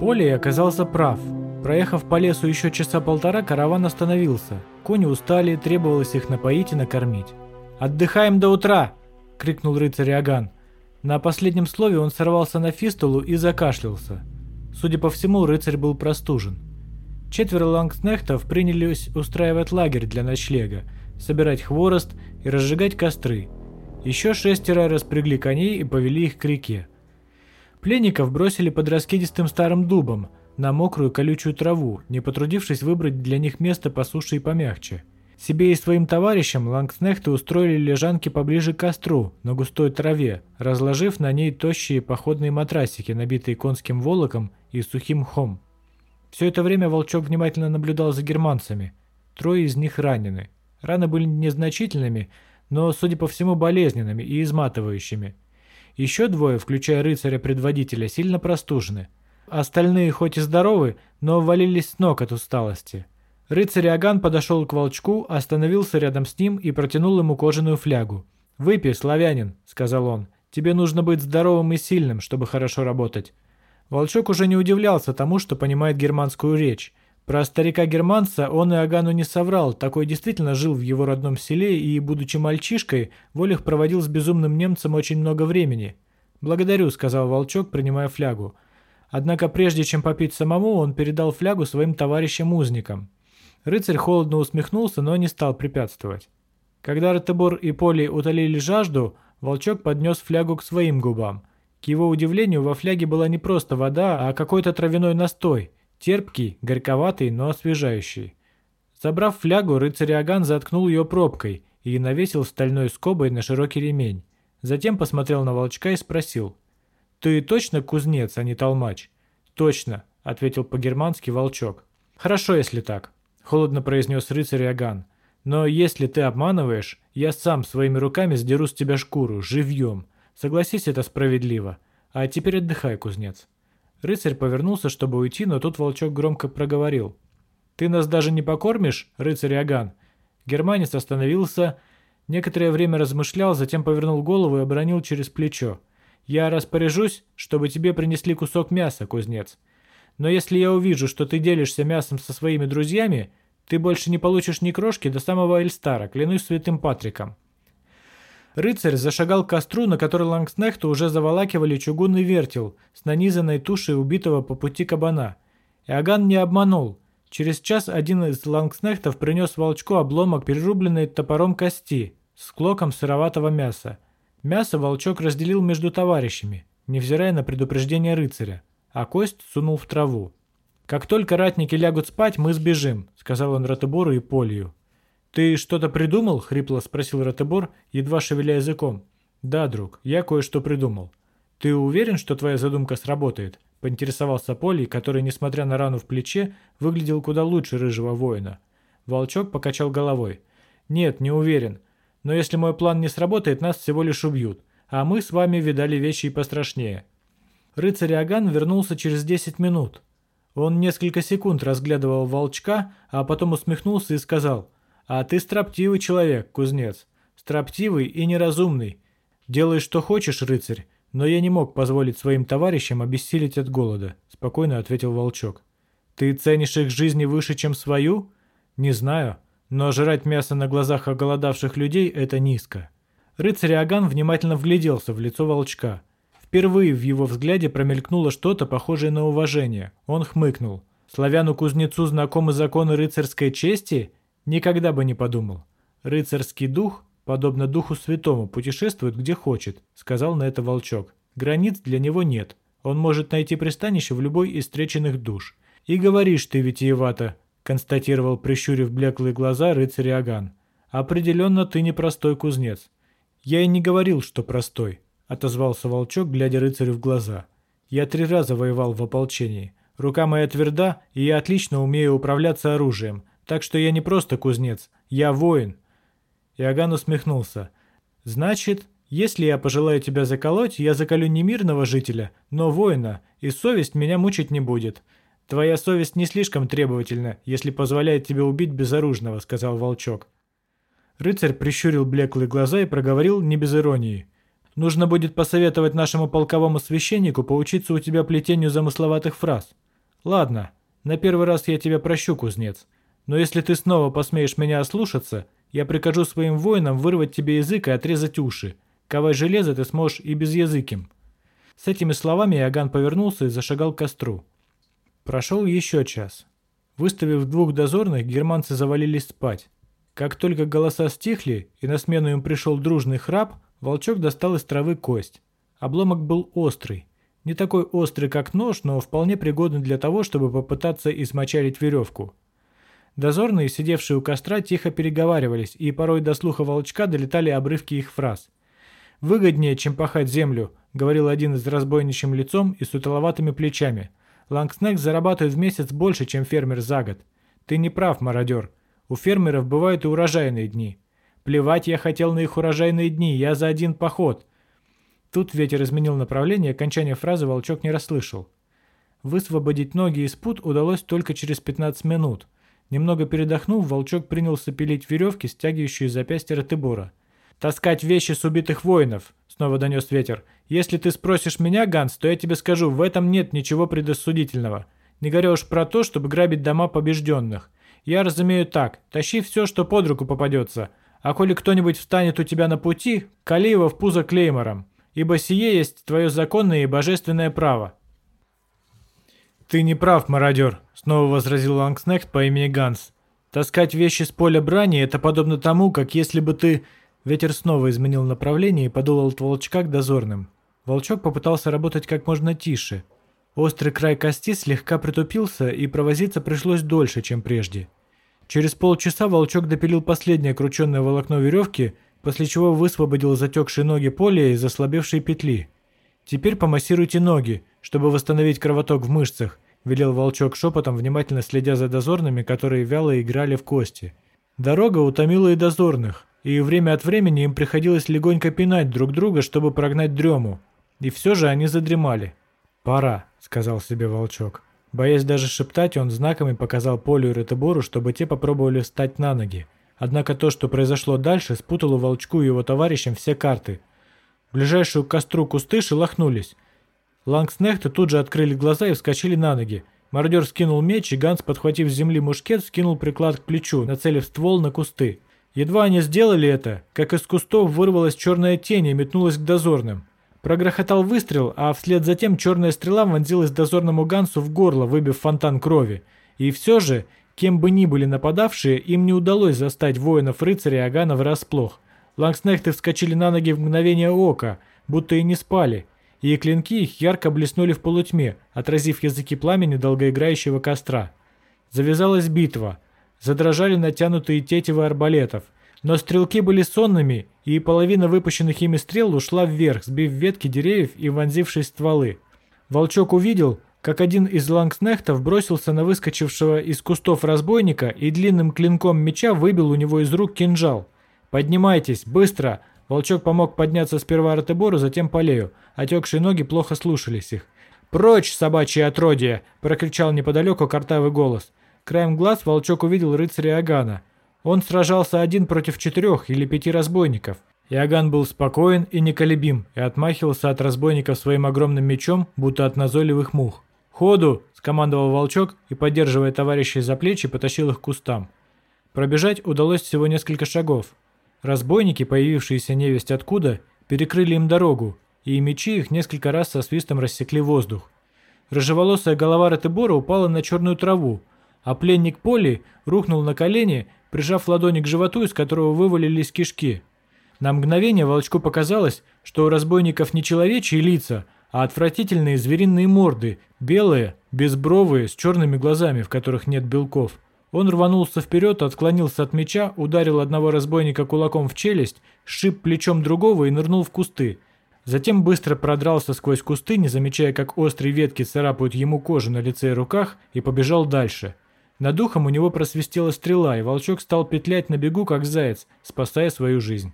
Полей оказался прав. Проехав по лесу еще часа полтора, караван остановился. Кони устали, требовалось их напоить и накормить. «Отдыхаем до утра!» – крикнул рыцарь Аган. На последнем слове он сорвался на фистулу и закашлялся. Судя по всему, рыцарь был простужен. Четверо лангснехтов принялись устраивать лагерь для ночлега, собирать хворост и разжигать костры. Еще шестеро распрягли коней и повели их к реке. Пленников бросили под раскидистым старым дубом – на мокрую колючую траву, не потрудившись выбрать для них место по суше и помягче. Себе и своим товарищам лангснехты устроили лежанки поближе к костру, на густой траве, разложив на ней тощие походные матрасики, набитые конским волоком и сухим мхом. Все это время Волчок внимательно наблюдал за германцами. Трое из них ранены. Раны были незначительными, но, судя по всему, болезненными и изматывающими. Еще двое, включая рыцаря-предводителя, сильно простужены – Остальные хоть и здоровы, но валились с ног от усталости. Рыцарь Аган подошел к волчку, остановился рядом с ним и протянул ему кожаную флягу. «Выпей, славянин», — сказал он. «Тебе нужно быть здоровым и сильным, чтобы хорошо работать». Волчок уже не удивлялся тому, что понимает германскую речь. Про старика-германца он и Агану не соврал, такой действительно жил в его родном селе и, будучи мальчишкой, Волих проводил с безумным немцем очень много времени. «Благодарю», — сказал Волчок, принимая флягу. Однако прежде чем попить самому, он передал флягу своим товарищам-узникам. Рыцарь холодно усмехнулся, но не стал препятствовать. Когда Ратебор и Поли утолили жажду, волчок поднес флягу к своим губам. К его удивлению, во фляге была не просто вода, а какой-то травяной настой, терпкий, горьковатый, но освежающий. Забрав флягу, рыцарь Аган заткнул ее пробкой и навесил стальной скобой на широкий ремень. Затем посмотрел на волчка и спросил – «Ты точно кузнец, а не толмач?» «Точно», — ответил по-германски волчок. «Хорошо, если так», — холодно произнес рыцарь Аган. «Но если ты обманываешь, я сам своими руками сдеру с тебя шкуру, живьем. Согласись, это справедливо. А теперь отдыхай, кузнец». Рыцарь повернулся, чтобы уйти, но тут волчок громко проговорил. «Ты нас даже не покормишь, рыцарь Аган?» Германец остановился, некоторое время размышлял, затем повернул голову и обронил через плечо. Я распоряжусь, чтобы тебе принесли кусок мяса, кузнец. Но если я увижу, что ты делишься мясом со своими друзьями, ты больше не получишь ни крошки до самого Эльстара, клянусь святым Патриком». Рыцарь зашагал к костру, на который Лангснехту уже заволакивали чугунный вертел с нанизанной тушей убитого по пути кабана. Иоганн не обманул. Через час один из лангснехтов принес волчку обломок перерубленной топором кости с клоком сыроватого мяса. Мясо волчок разделил между товарищами, невзирая на предупреждение рыцаря, а кость сунул в траву. «Как только ратники лягут спать, мы сбежим», — сказал он Ратебору и Полью. «Ты что-то придумал?» — хрипло спросил Ратебор, едва шевеля языком. «Да, друг, я кое-что придумал». «Ты уверен, что твоя задумка сработает?» — поинтересовался Полий, который, несмотря на рану в плече, выглядел куда лучше рыжего воина. Волчок покачал головой. «Нет, не уверен. Но если мой план не сработает, нас всего лишь убьют. А мы с вами видали вещи и пострашнее». Рыцарь Аган вернулся через 10 минут. Он несколько секунд разглядывал волчка, а потом усмехнулся и сказал, «А ты строптивый человек, кузнец. Строптивый и неразумный. Делай, что хочешь, рыцарь, но я не мог позволить своим товарищам обессилить от голода», спокойно ответил волчок. «Ты ценишь их жизни выше, чем свою?» «Не знаю. Но жрать мясо на глазах оголодавших людей – это низко. Рыцарь Аган внимательно вгляделся в лицо волчка. Впервые в его взгляде промелькнуло что-то похожее на уважение. Он хмыкнул. Славяну-кузнецу знакомы законы рыцарской чести? Никогда бы не подумал. Рыцарский дух, подобно духу святому, путешествует где хочет, сказал на это волчок. Границ для него нет. Он может найти пристанище в любой из встреченных душ. И говоришь ты витиевато, констатировал, прищурив блеклые глаза рыцарь Аган. «Определенно ты непростой кузнец». «Я и не говорил, что простой», — отозвался волчок, глядя рыцарю в глаза. «Я три раза воевал в ополчении. Рука моя тверда, и я отлично умею управляться оружием, так что я не просто кузнец, я воин». Иоганн усмехнулся. «Значит, если я пожелаю тебя заколоть, я заколю не мирного жителя, но воина, и совесть меня мучить не будет. «Твоя совесть не слишком требовательна, если позволяет тебе убить безоружного», — сказал волчок. Рыцарь прищурил блеклые глаза и проговорил не без иронии. «Нужно будет посоветовать нашему полковому священнику поучиться у тебя плетению замысловатых фраз. Ладно, на первый раз я тебя прощу, кузнец. Но если ты снова посмеешь меня ослушаться, я прикажу своим воинам вырвать тебе язык и отрезать уши. Ковать железо ты сможешь и без языким». С этими словами Иоганн повернулся и зашагал к костру. Прошел еще час. Выставив двух дозорных, германцы завалились спать. Как только голоса стихли и на смену им пришел дружный храп, волчок достал из травы кость. Обломок был острый. Не такой острый, как нож, но вполне пригодный для того, чтобы попытаться измочалить веревку. Дозорные, сидевшие у костра, тихо переговаривались, и порой до слуха волчка долетали обрывки их фраз. «Выгоднее, чем пахать землю», — говорил один из разбойничьим лицом и с утоловатыми плечами. «Лангснек зарабатывает в месяц больше, чем фермер за год. Ты не прав, мародер. У фермеров бывают и урожайные дни. Плевать я хотел на их урожайные дни, я за один поход». Тут ветер изменил направление, окончание фразы волчок не расслышал. Высвободить ноги из пут удалось только через 15 минут — Немного передохнув, волчок принялся пилить веревки, стягивающие запястья Ратыбора. «Таскать вещи с убитых воинов!» — снова донес ветер. «Если ты спросишь меня, Ганс, то я тебе скажу, в этом нет ничего предосудительного. Не говоря уж про то, чтобы грабить дома побежденных. Я разумею так, тащи все, что под руку попадется. А коли кто-нибудь встанет у тебя на пути, кали его в пузо клеймором, ибо сие есть твое законное и божественное право». «Ты не прав, мародер», — снова возразил Лангснехт по имени Ганс. «Таскать вещи с поля брани — это подобно тому, как если бы ты...» Ветер снова изменил направление и подул от волчка к дозорным. Волчок попытался работать как можно тише. Острый край кости слегка притупился, и провозиться пришлось дольше, чем прежде. Через полчаса волчок допилил последнее крученное волокно веревки, после чего высвободил затекшие ноги поля из ослабевшей петли. «Теперь помассируйте ноги, чтобы восстановить кровоток в мышцах», — велел волчок шепотом, внимательно следя за дозорными, которые вяло играли в кости. Дорога утомила и дозорных, и время от времени им приходилось легонько пинать друг друга, чтобы прогнать дрему. И все же они задремали. «Пора», — сказал себе волчок. Боясь даже шептать, он знаками показал Полю и Ретебору, чтобы те попробовали встать на ноги. Однако то, что произошло дальше, спутало волчку и его товарищам все карты. Ближайшую к костру кусты шелохнулись. Лангснехты тут же открыли глаза и вскочили на ноги. Мародер скинул меч, и Ганс, подхватив с земли мушкет, скинул приклад к плечу, нацелив ствол на кусты. Едва они сделали это, как из кустов вырвалась черная тень и метнулась к дозорным. Прогрохотал выстрел, а вслед за тем черная стрела вонзилась дозорному Гансу в горло, выбив фонтан крови. И все же, кем бы ни были нападавшие, им не удалось застать воинов-рыцаря Агана врасплох. Лангснехты вскочили на ноги в мгновение ока, будто и не спали, и клинки их ярко блеснули в полутьме, отразив языки пламени долгоиграющего костра. Завязалась битва. Задрожали натянутые тетивы арбалетов. Но стрелки были сонными, и половина выпущенных ими стрел ушла вверх, сбив ветки деревьев и вонзившись стволы. Волчок увидел, как один из лангснехтов бросился на выскочившего из кустов разбойника и длинным клинком меча выбил у него из рук кинжал. «Поднимайтесь, быстро! Волчок помог подняться сперва Ратебору, затем Полею. Отекшие ноги плохо слушались их. «Прочь, собачье отродье!» – прокричал неподалеку картавый голос. Краем глаз волчок увидел рыцаря Агана. Он сражался один против четырех или пяти разбойников. Иоганн был спокоен и неколебим и отмахивался от разбойников своим огромным мечом, будто от назойливых мух. «Ходу!» – скомандовал волчок и, поддерживая товарищей за плечи, потащил их к кустам. Пробежать удалось всего несколько шагов. Разбойники, появившиеся невесть откуда, перекрыли им дорогу, и мечи их несколько раз со свистом рассекли воздух. Рыжеволосая голова Ратыбора упала на черную траву, а пленник Поли рухнул на колени, прижав ладони к животу, из которого вывалились кишки. На мгновение волчку показалось, что у разбойников не человечьи лица, а отвратительные звериные морды, белые, безбровые, с черными глазами, в которых нет белков. Он рванулся вперед, отклонился от меча, ударил одного разбойника кулаком в челюсть, сшиб плечом другого и нырнул в кусты. Затем быстро продрался сквозь кусты, не замечая, как острые ветки царапают ему кожу на лице и руках, и побежал дальше. Над духом у него просвистела стрела, и волчок стал петлять на бегу, как заяц, спасая свою жизнь.